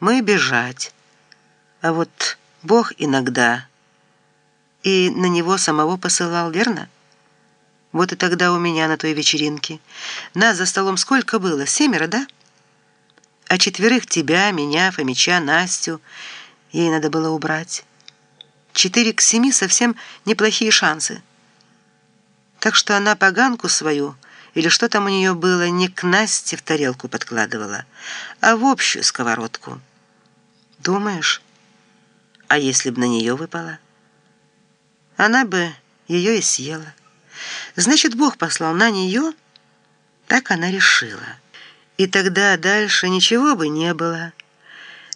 мы бежать. А вот Бог иногда и на него самого посылал, верно? Вот и тогда у меня на той вечеринке. Нас за столом сколько было? Семеро, да? А четверых тебя, меня, Фомича, Настю ей надо было убрать. Четыре к семи совсем неплохие шансы. Так что она поганку свою, или что там у нее было, не к Насте в тарелку подкладывала, а в общую сковородку. Думаешь? А если б на нее выпала? Она бы ее и съела. Значит, Бог послал на нее, так она решила. И тогда дальше ничего бы не было.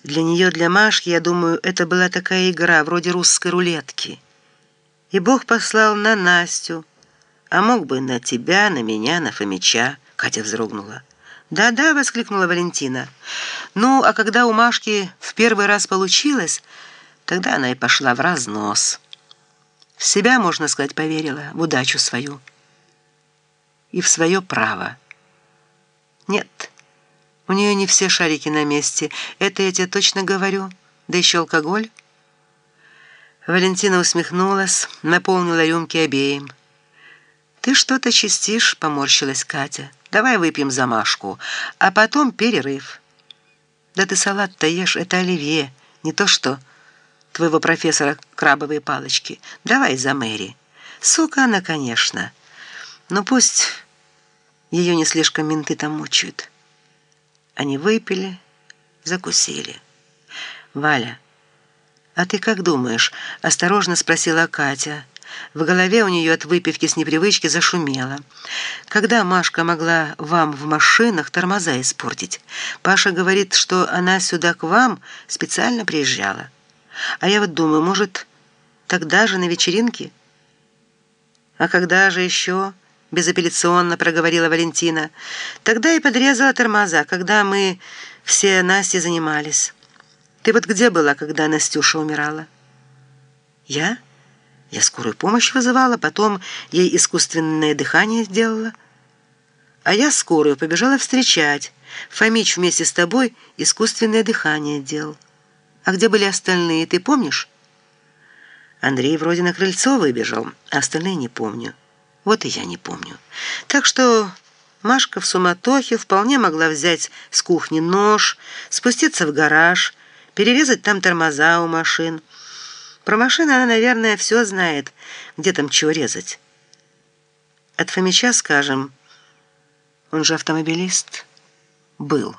Для нее, для Машки, я думаю, это была такая игра, вроде русской рулетки. И Бог послал на Настю, а мог бы на тебя, на меня, на Фомича, Катя вздрогнула. «Да-да», — воскликнула Валентина. «Ну, а когда у Машки в первый раз получилось, тогда она и пошла в разнос. В себя, можно сказать, поверила, в удачу свою. И в свое право. Нет, у нее не все шарики на месте, это я тебе точно говорю. Да еще алкоголь». Валентина усмехнулась, наполнила рюмки обеим. «Ты что-то чистишь», — поморщилась Катя. «Давай выпьем за Машку, а потом перерыв». «Да ты салат-то ешь, это оливье, не то что твоего профессора крабовые палочки. Давай за Мэри». «Сука она, конечно. Но пусть ее не слишком менты там мучают». Они выпили, закусили. «Валя, а ты как думаешь?» — осторожно спросила Катя. В голове у нее от выпивки с непривычки зашумело. Когда Машка могла вам в машинах тормоза испортить? Паша говорит, что она сюда к вам специально приезжала. А я вот думаю, может, тогда же на вечеринке? А когда же еще? Безапелляционно проговорила Валентина. Тогда и подрезала тормоза, когда мы все Насте занимались. Ты вот где была, когда Настюша умирала? Я? Я скорую помощь вызывала, потом ей искусственное дыхание сделала. А я скорую побежала встречать. Фомич вместе с тобой искусственное дыхание делал. А где были остальные, ты помнишь? Андрей вроде на крыльцо выбежал, а остальные не помню. Вот и я не помню. Так что Машка в суматохе вполне могла взять с кухни нож, спуститься в гараж, перерезать там тормоза у машин, про машины она, наверное, все знает, где там чего резать. От Фомича, скажем, он же автомобилист, был.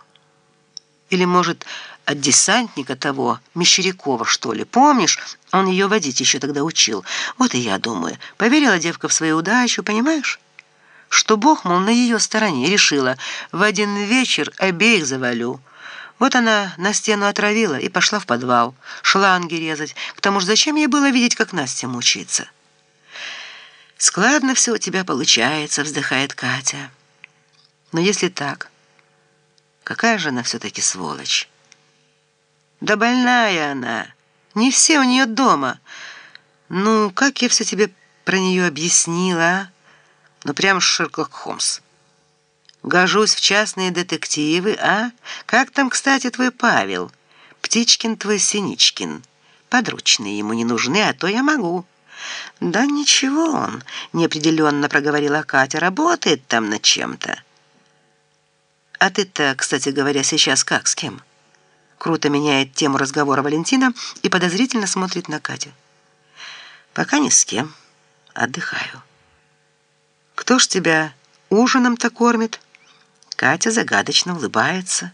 Или, может, от десантника того, Мещерякова, что ли. Помнишь, он ее водить еще тогда учил. Вот и я думаю, поверила девка в свою удачу, понимаешь? Что Бог, мол, на ее стороне, решила, в один вечер обеих завалю. Вот она на стену отравила и пошла в подвал, шланги резать. К тому же зачем ей было видеть, как Настя мучается? «Складно все у тебя получается», — вздыхает Катя. «Но если так, какая же она все-таки сволочь?» «Да больная она. Не все у нее дома. Ну, как я все тебе про нее объяснила, а? Ну, прям Шерлок Холмс». Гожусь в частные детективы, а? Как там, кстати, твой Павел? Птичкин твой Синичкин. Подручные ему не нужны, а то я могу». «Да ничего он», — неопределенно проговорила Катя, — «работает там над чем-то». «А ты-то, кстати говоря, сейчас как, с кем?» Круто меняет тему разговора Валентина и подозрительно смотрит на Катю. «Пока ни с кем. Отдыхаю». «Кто ж тебя ужином-то кормит?» Катя загадочно улыбается.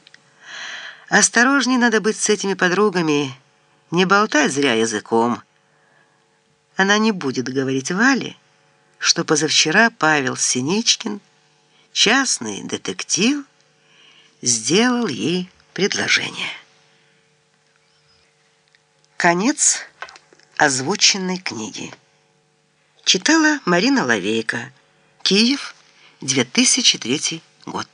Осторожней надо быть с этими подругами, не болтать зря языком. Она не будет говорить Вале, что позавчера Павел Синичкин, частный детектив, сделал ей предложение. Конец озвученной книги. Читала Марина Лавейко. Киев, 2003 год.